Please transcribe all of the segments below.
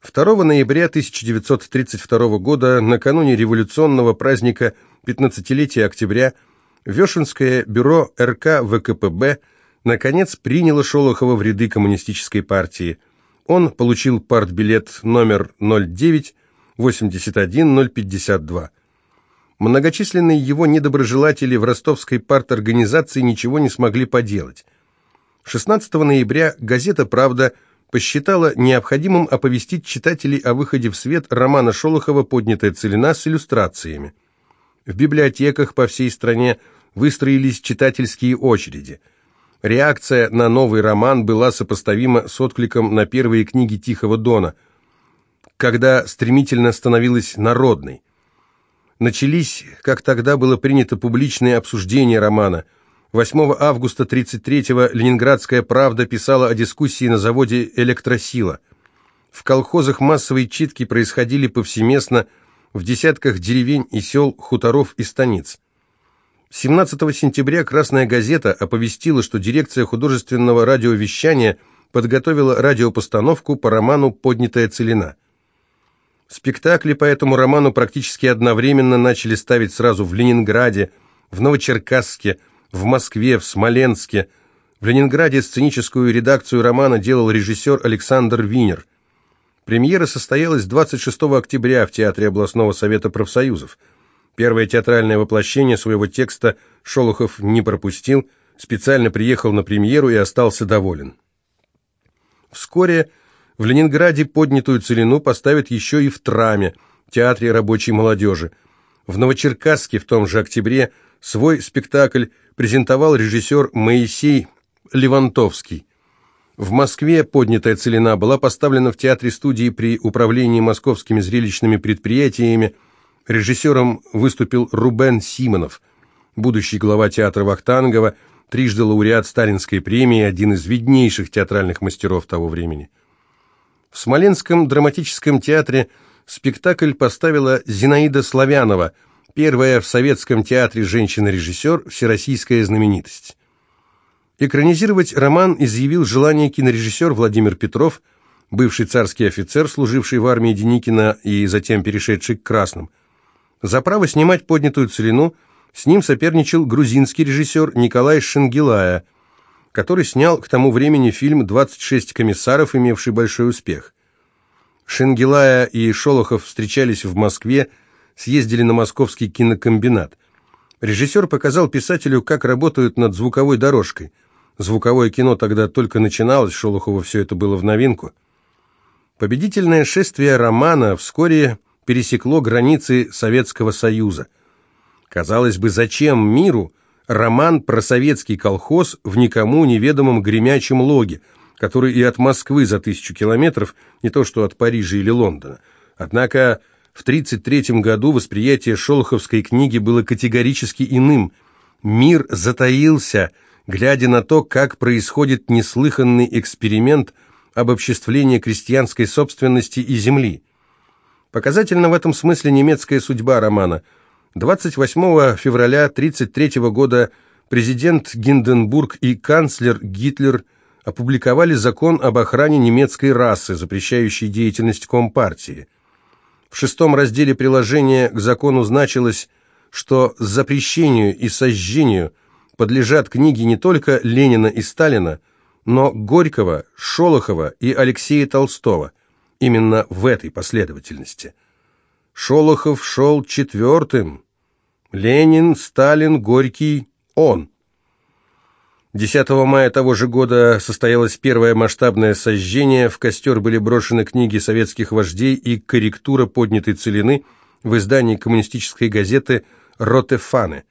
2 ноября 1932 года, накануне революционного праздника 15-летия октября, Вешенское бюро РК ВКПБ наконец приняло Шолохова в ряды коммунистической партии. Он получил партбилет номер 09 81 052. Многочисленные его недоброжелатели в ростовской парторганизации ничего не смогли поделать. 16 ноября газета «Правда» посчитала необходимым оповестить читателей о выходе в свет романа Шолохова «Поднятая целина» с иллюстрациями. В библиотеках по всей стране выстроились читательские очереди. Реакция на новый роман была сопоставима с откликом на первые книги Тихого Дона, когда стремительно становилась народной. Начались, как тогда было принято, публичные обсуждения романа. 8 августа 33-го «Ленинградская правда» писала о дискуссии на заводе «Электросила». В колхозах массовые читки происходили повсеместно в десятках деревень и сел, хуторов и станиц. 17 сентября «Красная газета» оповестила, что дирекция художественного радиовещания подготовила радиопостановку по роману «Поднятая целина». Спектакли по этому роману практически одновременно начали ставить сразу в Ленинграде, в Новочеркасске, в Москве, в Смоленске. В Ленинграде сценическую редакцию романа делал режиссер Александр Винер. Премьера состоялась 26 октября в Театре областного совета профсоюзов. Первое театральное воплощение своего текста Шолохов не пропустил, специально приехал на премьеру и остался доволен. Вскоре в Ленинграде поднятую целину поставят еще и в Траме, театре рабочей молодежи. В Новочеркасске в том же октябре свой спектакль презентовал режиссер Моисей Левантовский. В Москве поднятая целина была поставлена в театре-студии при управлении московскими зрелищными предприятиями. Режиссером выступил Рубен Симонов, будущий глава театра Вахтангова, трижды лауреат Сталинской премии, один из виднейших театральных мастеров того времени. В Смоленском драматическом театре спектакль поставила Зинаида Славянова, первая в советском театре женщина-режиссер, всероссийская знаменитость. Экранизировать роман изъявил желание кинорежиссер Владимир Петров, бывший царский офицер, служивший в армии Деникина и затем перешедший к Красным. За право снимать поднятую целину с ним соперничал грузинский режиссер Николай Шенгелая – который снял к тому времени фильм «26 комиссаров», имевший большой успех. Шенгелая и Шолохов встречались в Москве, съездили на московский кинокомбинат. Режиссер показал писателю, как работают над звуковой дорожкой. Звуковое кино тогда только начиналось, Шолохову все это было в новинку. Победительное шествие романа вскоре пересекло границы Советского Союза. Казалось бы, зачем миру роман про советский колхоз в никому неведомом гремячем логе, который и от Москвы за тысячу километров, не то что от Парижа или Лондона. Однако в 1933 году восприятие шолоховской книги было категорически иным. Мир затаился, глядя на то, как происходит неслыханный эксперимент обобществления крестьянской собственности и земли. Показательна в этом смысле немецкая судьба романа – 28 февраля 1933 года президент Гинденбург и канцлер Гитлер опубликовали закон об охране немецкой расы, запрещающий деятельность Компартии. В шестом разделе приложения к закону значилось, что запрещению и сожжению подлежат книги не только Ленина и Сталина, но Горького, Шолохова и Алексея Толстого, именно в этой последовательности – Шолохов шел четвертым. Ленин, Сталин, Горький, он. 10 мая того же года состоялось первое масштабное сожжение, в костер были брошены книги советских вождей и корректура поднятой целины в издании коммунистической газеты «Ротефаны».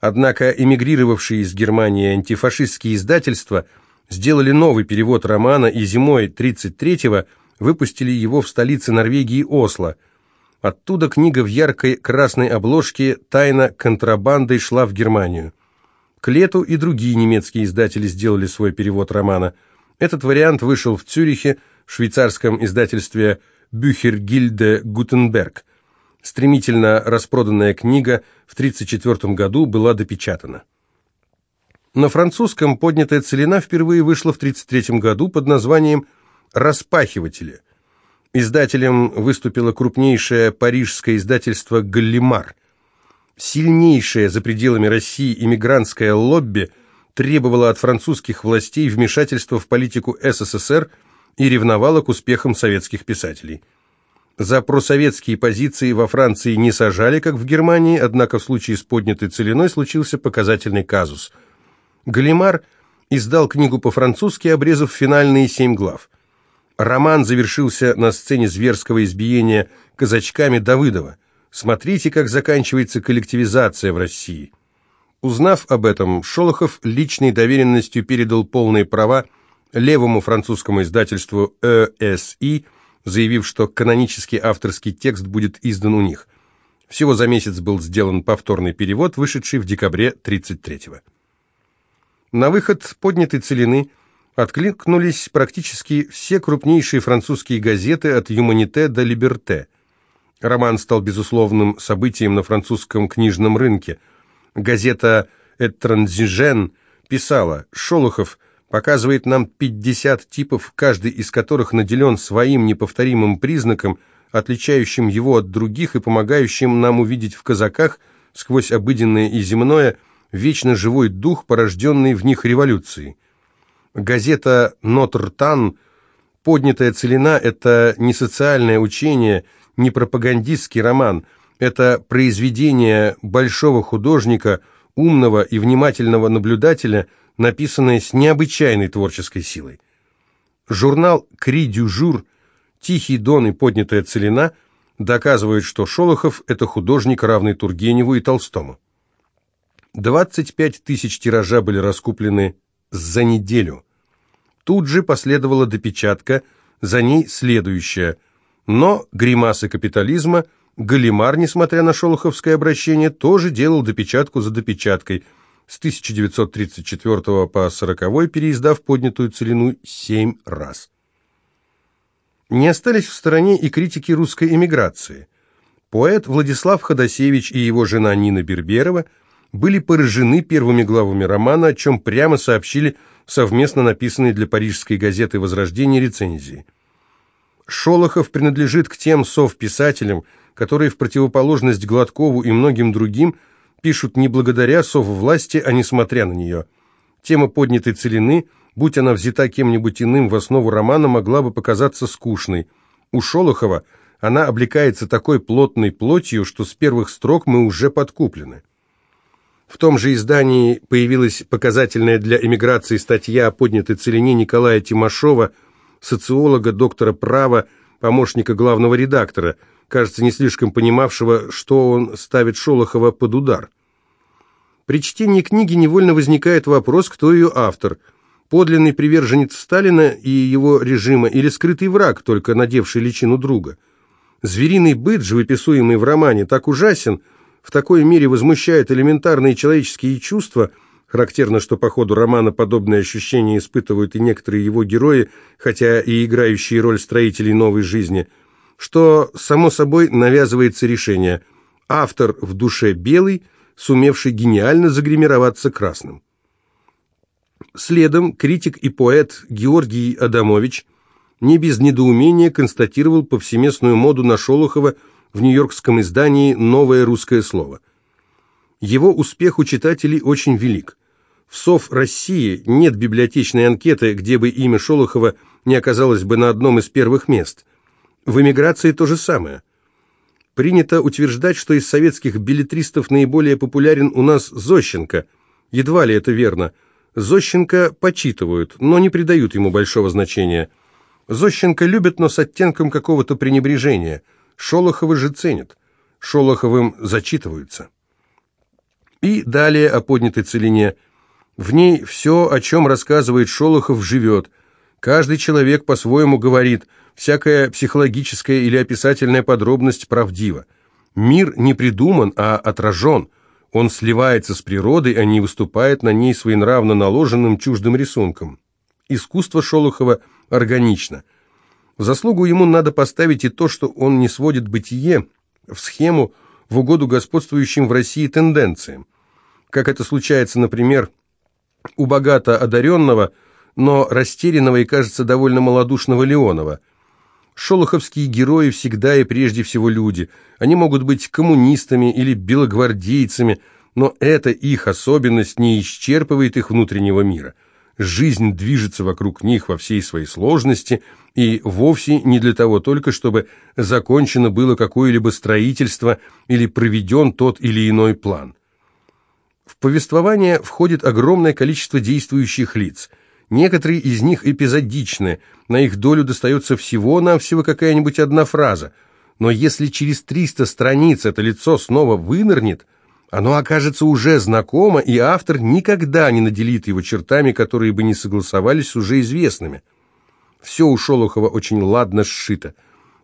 Однако эмигрировавшие из Германии антифашистские издательства сделали новый перевод романа и зимой 1933-го выпустили его в столице Норвегии Осло – Оттуда книга в яркой красной обложке тайно контрабандой шла в Германию. К лету и другие немецкие издатели сделали свой перевод романа. Этот вариант вышел в Цюрихе, в швейцарском издательстве Бюхергильде Гутенберг. Стремительно распроданная книга в 1934 году была допечатана. На французском поднятая целина впервые вышла в 1933 году под названием «Распахиватели». Издателем выступило крупнейшее парижское издательство «Галлимар». Сильнейшее за пределами России иммигрантское лобби требовало от французских властей вмешательства в политику СССР и ревновало к успехам советских писателей. За просоветские позиции во Франции не сажали, как в Германии, однако в случае с поднятой целиной случился показательный казус. Галимар издал книгу по-французски, обрезав финальные семь глав. Роман завершился на сцене зверского избиения казачками Давыдова. Смотрите, как заканчивается коллективизация в России. Узнав об этом, Шолохов личной доверенностью передал полные права левому французскому издательству ЭСИ, заявив, что канонический авторский текст будет издан у них. Всего за месяц был сделан повторный перевод, вышедший в декабре 33-го. На выход поднятой целины откликнулись практически все крупнейшие французские газеты от «Юманите» до «Либерте». Роман стал безусловным событием на французском книжном рынке. Газета «Этранзижен» писала «Шолохов показывает нам 50 типов, каждый из которых наделен своим неповторимым признаком, отличающим его от других и помогающим нам увидеть в казаках, сквозь обыденное и земное, вечно живой дух, порожденный в них революцией». Газета «Нотр-Тан» «Поднятая целина» — это не социальное учение, не пропагандистский роман, это произведение большого художника, умного и внимательного наблюдателя, написанное с необычайной творческой силой. Журнал «Кри дю жур» «Тихий дон» и «Поднятая целина» доказывают, что Шолохов – это художник, равный Тургеневу и Толстому. 25 тысяч тиража были раскуплены за неделю. Тут же последовала допечатка, за ней следующая. Но гримасы капитализма Галимар, несмотря на шолоховское обращение, тоже делал допечатку за допечаткой. С 1934 по 40 переиздав поднятую целину семь раз. Не остались в стороне и критики русской эмиграции. Поэт Владислав Ходосевич и его жена Нина Берберова – были поражены первыми главами романа, о чем прямо сообщили совместно написанные для парижской газеты «Возрождение» рецензии. Шолохов принадлежит к тем совписателям, которые в противоположность Гладкову и многим другим пишут не благодаря соввласти, а несмотря на нее. Тема поднятой целины, будь она взята кем-нибудь иным в основу романа, могла бы показаться скучной. У Шолохова она облекается такой плотной плотью, что с первых строк мы уже подкуплены. В том же издании появилась показательная для эмиграции статья о поднятой целине Николая Тимошова, социолога, доктора права, помощника главного редактора, кажется, не слишком понимавшего, что он ставит Шолохова под удар. При чтении книги невольно возникает вопрос, кто ее автор – подлинный приверженец Сталина и его режима или скрытый враг, только надевший личину друга. Звериный быт, живописуемый в романе, так ужасен – в такой мере возмущает элементарные человеческие чувства, характерно, что по ходу романа подобные ощущения испытывают и некоторые его герои, хотя и играющие роль строителей новой жизни, что, само собой, навязывается решение «автор в душе белый», сумевший гениально загримироваться красным. Следом критик и поэт Георгий Адамович не без недоумения констатировал повсеместную моду на Шолохова – в нью-йоркском издании «Новое русское слово». Его успех у читателей очень велик. В СОВ России нет библиотечной анкеты, где бы имя Шолохова не оказалось бы на одном из первых мест. В эмиграции то же самое. Принято утверждать, что из советских билетристов наиболее популярен у нас Зощенко. Едва ли это верно. Зощенко почитывают, но не придают ему большого значения. Зощенко любят, но с оттенком какого-то пренебрежения – Шолоховы же ценят, Шолоховым зачитываются. И далее о поднятой целине. В ней все, о чем рассказывает Шолохов, живет. Каждый человек по-своему говорит, всякая психологическая или описательная подробность правдива. Мир не придуман, а отражен. Он сливается с природой, а не выступает на ней своенравно наложенным чуждым рисунком. Искусство Шолохова органично – в заслугу ему надо поставить и то, что он не сводит бытие в схему в угоду господствующим в России тенденциям. Как это случается, например, у богато одаренного, но растерянного и, кажется, довольно малодушного Леонова. Шолоховские герои всегда и прежде всего люди. Они могут быть коммунистами или белогвардейцами, но эта их особенность не исчерпывает их внутреннего мира. Жизнь движется вокруг них во всей своей сложности и вовсе не для того только, чтобы закончено было какое-либо строительство или проведен тот или иной план. В повествование входит огромное количество действующих лиц. Некоторые из них эпизодичны, на их долю достается всего-навсего какая-нибудь одна фраза. Но если через 300 страниц это лицо снова вынырнет – оно окажется уже знакомо, и автор никогда не наделит его чертами, которые бы не согласовались с уже известными. Все у Шолохова очень ладно сшито.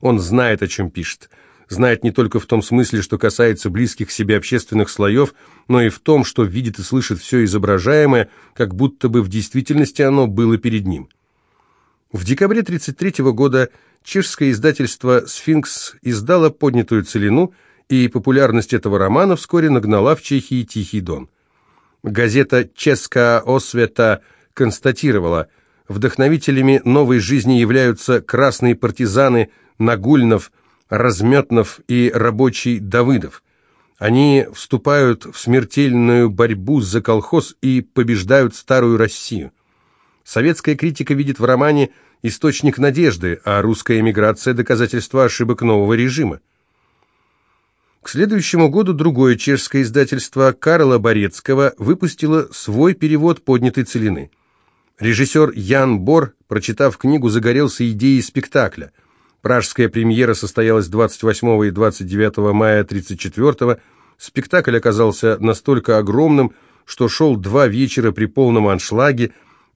Он знает, о чем пишет. Знает не только в том смысле, что касается близких себе общественных слоев, но и в том, что видит и слышит все изображаемое, как будто бы в действительности оно было перед ним. В декабре 1933 года чешское издательство «Сфинкс» издало поднятую целину – и популярность этого романа вскоре нагнала в Чехии Тихий Дон. Газета «Ческа Освета» констатировала, вдохновителями новой жизни являются красные партизаны Нагульнов, Разметнов и рабочий Давыдов. Они вступают в смертельную борьбу за колхоз и побеждают старую Россию. Советская критика видит в романе источник надежды, а русская эмиграция – доказательство ошибок нового режима. К следующему году другое чешское издательство Карла Борецкого выпустило свой перевод поднятой целины. Режиссер Ян Бор, прочитав книгу, загорелся идеей спектакля. Пражская премьера состоялась 28 и 29 мая 1934 Спектакль оказался настолько огромным, что шел два вечера при полном аншлаге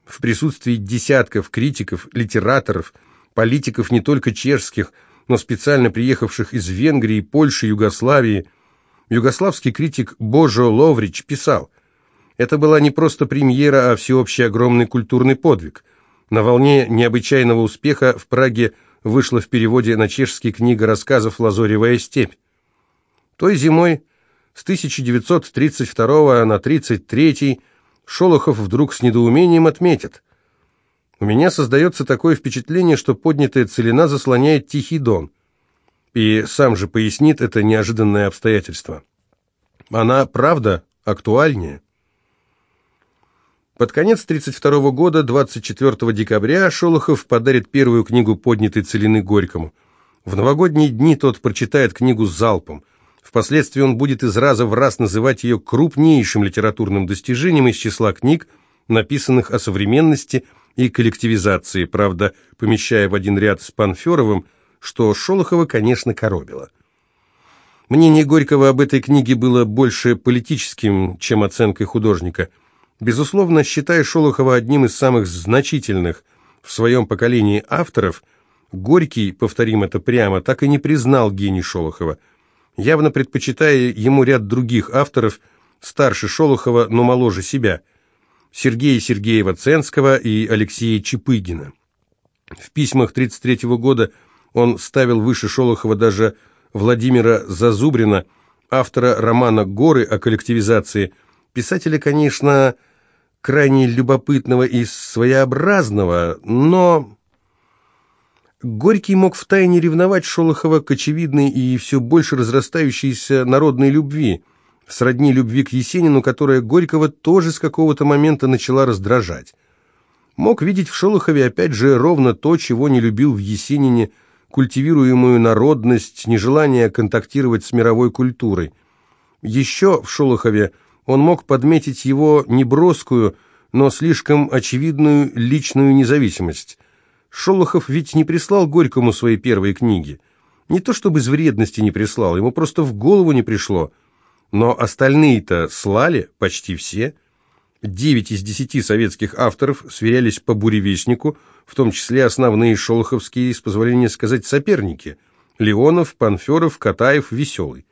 в присутствии десятков критиков, литераторов, политиков не только чешских, но специально приехавших из Венгрии, Польши, Югославии. Югославский критик Божо Ловрич писал, «Это была не просто премьера, а всеобщий огромный культурный подвиг. На волне необычайного успеха в Праге вышла в переводе на чешский книга рассказов «Лазоревая степь». Той зимой с 1932 на 1933 Шолохов вдруг с недоумением отметит – у меня создается такое впечатление, что поднятая целина заслоняет Тихий Дон. И сам же пояснит это неожиданное обстоятельство. Она, правда, актуальнее. Под конец 1932 года, 24 декабря, Шолохов подарит первую книгу поднятой целины Горькому. В новогодние дни тот прочитает книгу с залпом. Впоследствии он будет из раза в раз называть ее крупнейшим литературным достижением из числа книг, написанных о современности – и коллективизации, правда, помещая в один ряд с Панферовым, что Шолохова, конечно, коробило. Мнение Горького об этой книге было больше политическим, чем оценкой художника. Безусловно, считая Шолохова одним из самых значительных в своем поколении авторов, Горький, повторим это прямо, так и не признал гений Шолохова, явно предпочитая ему ряд других авторов, старше Шолохова, но моложе себя – Сергея Сергеева-Ценского и Алексея Чепыгина. В письмах 1933 года он ставил выше Шолохова даже Владимира Зазубрина, автора романа «Горы» о коллективизации, писателя, конечно, крайне любопытного и своеобразного, но... Горький мог втайне ревновать Шолохова к очевидной и все больше разрастающейся народной любви – сродни любви к Есенину, которая Горького тоже с какого-то момента начала раздражать. Мог видеть в Шолохове опять же ровно то, чего не любил в Есенине, культивируемую народность, нежелание контактировать с мировой культурой. Еще в Шолохове он мог подметить его неброскую, но слишком очевидную личную независимость. Шолохов ведь не прислал Горькому свои первые книги. Не то чтобы из вредности не прислал, ему просто в голову не пришло – но остальные-то слали, почти все. Девять из десяти советских авторов сверялись по буревестнику, в том числе основные шолоховские, с позволения сказать, соперники – Леонов, Панферов, Катаев, Веселый.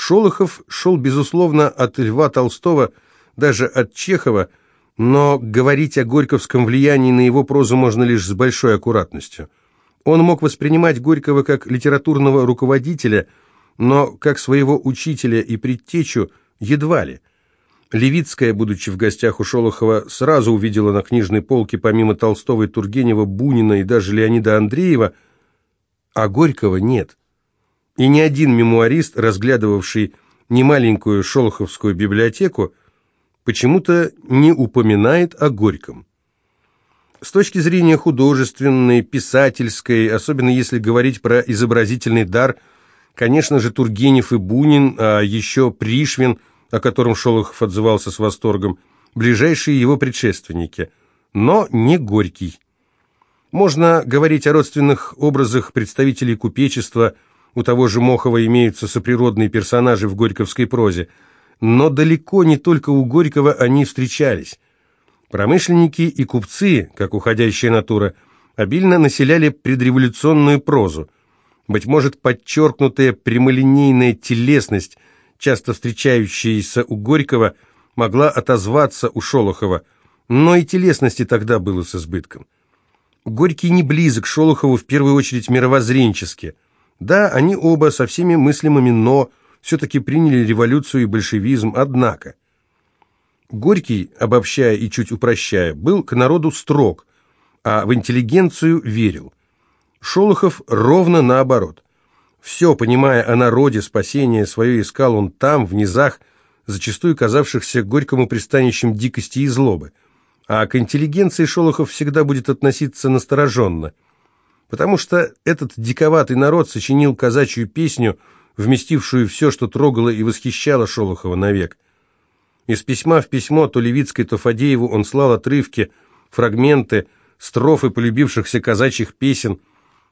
Шолохов шел, безусловно, от Льва Толстого, даже от Чехова, но говорить о горьковском влиянии на его прозу можно лишь с большой аккуратностью. Он мог воспринимать Горького как литературного руководителя – но как своего учителя и предтечу едва ли. Левицкая, будучи в гостях у Шолохова, сразу увидела на книжной полке помимо Толстого и Тургенева, Бунина и даже Леонида Андреева а Горького нет. И ни один мемуарист, разглядывавший немаленькую Шолоховскую библиотеку, почему-то не упоминает о Горьком. С точки зрения художественной, писательской, особенно если говорить про изобразительный дар, конечно же, Тургенев и Бунин, а еще Пришвин, о котором Шолохов отзывался с восторгом, ближайшие его предшественники, но не Горький. Можно говорить о родственных образах представителей купечества, у того же Мохова имеются соприродные персонажи в горьковской прозе, но далеко не только у Горького они встречались. Промышленники и купцы, как уходящая натура, обильно населяли предреволюционную прозу. Быть может, подчеркнутая прямолинейная телесность, часто встречающаяся у Горького, могла отозваться у Шолохова, но и телесности тогда было с избытком. Горький не близок Шолохову в первую очередь мировоззренчески. Да, они оба со всеми мыслимыми «но» все-таки приняли революцию и большевизм, однако – Горький, обобщая и чуть упрощая, был к народу строг, а в интеллигенцию верил. Шолохов ровно наоборот. Все, понимая о народе, спасение свое искал он там, в низах, зачастую казавшихся Горькому пристанищем дикости и злобы. А к интеллигенции Шолохов всегда будет относиться настороженно, потому что этот диковатый народ сочинил казачью песню, вместившую все, что трогало и восхищало Шолохова навек – из письма в письмо то Левицкой, то Фадееву он слал отрывки, фрагменты, строфы полюбившихся казачьих песен.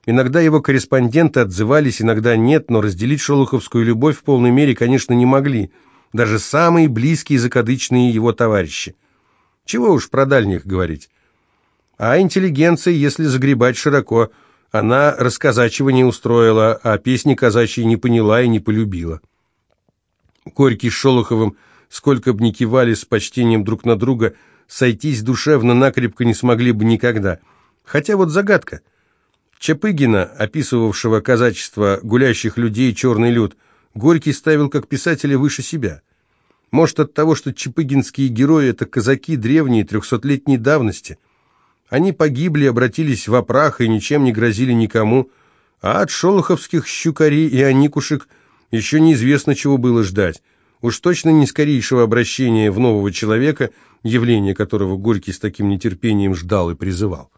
Иногда его корреспонденты отзывались, иногда нет, но разделить шолоховскую любовь в полной мере, конечно, не могли, даже самые близкие закадычные его товарищи. Чего уж про дальних говорить. А интеллигенция, если загребать широко, она рассказачего не устроила, а песни казачьи не поняла и не полюбила. Горький с Шолоховым – сколько бы ни кивали с почтением друг на друга, сойтись душевно накрепко не смогли бы никогда. Хотя вот загадка. Чапыгина, описывавшего казачество гулящих людей «Черный люд», Горький ставил как писателя выше себя. Может, от того, что чапыгинские герои – это казаки древние, трехсотлетней давности. Они погибли, обратились в опрах и ничем не грозили никому, а от шолоховских щукарей и аникушек еще неизвестно, чего было ждать. Уж точно не скорейшего обращения в нового человека, явление которого Горький с таким нетерпением ждал и призывал.